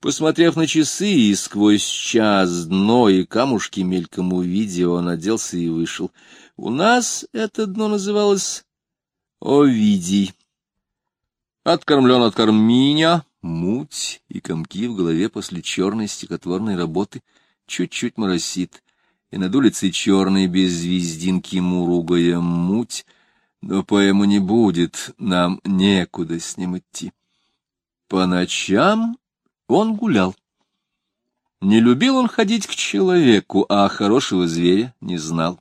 Посмотрев на часы и сквозь час дно и камушки мельком увидев, он оделся и вышел. У нас это дно называлось Овидий. Откормлен от корминя, муть и комки в голове после черной стихотворной работы чуть-чуть моросит, и над улицей черной без звездинки муругая муть, но поэму не будет, нам некуда с ним идти. По ночам он гулял. Не любил он ходить к человеку, а хорошего зверя не знал.